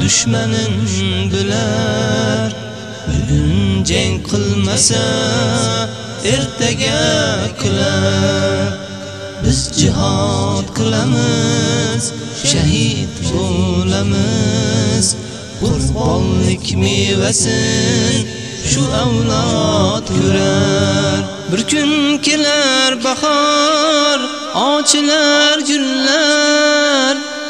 dushmanin bilar bugun jang qilmasa ertaga kular biz jihad qilamiz shahid bo'lamiz. Qurbonlik mevasin shu avlod ko'rar. Bir kun kelar bahor ochilar gullar.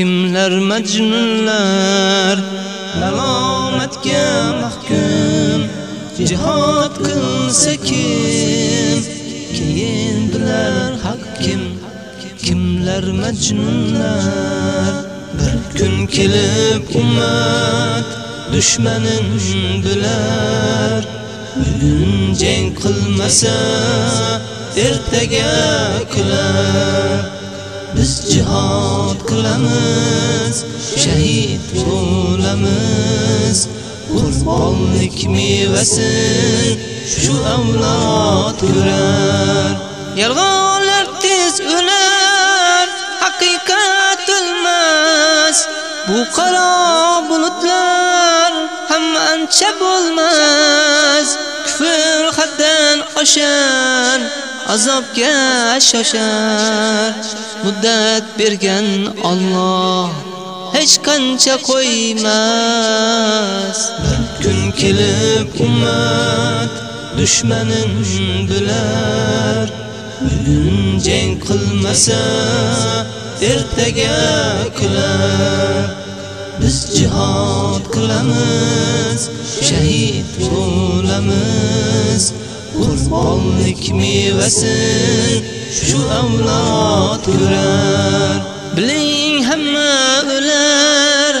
Kimlar majnunlar? Malomatga mahkum jihad qilsa kim? Keyin bilar haq kim? Kimlar majnunlar? Bir kun kelib ummat dushmanin bilar bugun jang qilmasa ertaga kular biz jihad qilamiz shahid bo'lamiz. Qurbonlik mevasin shu avlod ko'rar. Yolg'onlar tez o'lar haqiqat o'lmas. Bu qaro bulutlar hamma ancha bo'lmas. Kufr haddan oshar azobga shoshar. Muddat bergan Alloh hech qancha qo'ymas. Bir kun kelib ummat dushmanin bilar. Bugun jang qilmasa ertaga kular biz jihad qilamiz shahid bo'lamiz. Qurbonlik mevasin shu avlod ko'rar. Biling hamma o'lar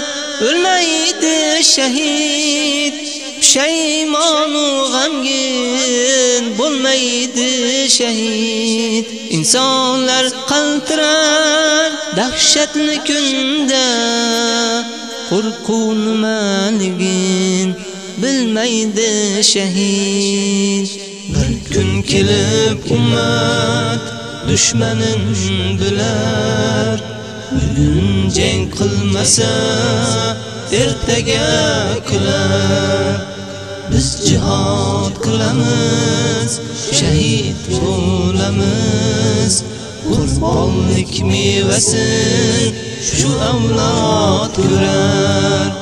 o'lmaydi shahid. Pushaymonu g'amgin bo'lmaydi shahid. Insonlar qaltirar dahshatli kunda qo'rquv nimaligin bilmaydi shahid bir kun kelib ummat dushmanin bilar. Bugun jang qilmasa ertaga kular biz jihad qilamiz shahid bo'lamiz. Qurbonlik mevasin shu avlod ko'rar.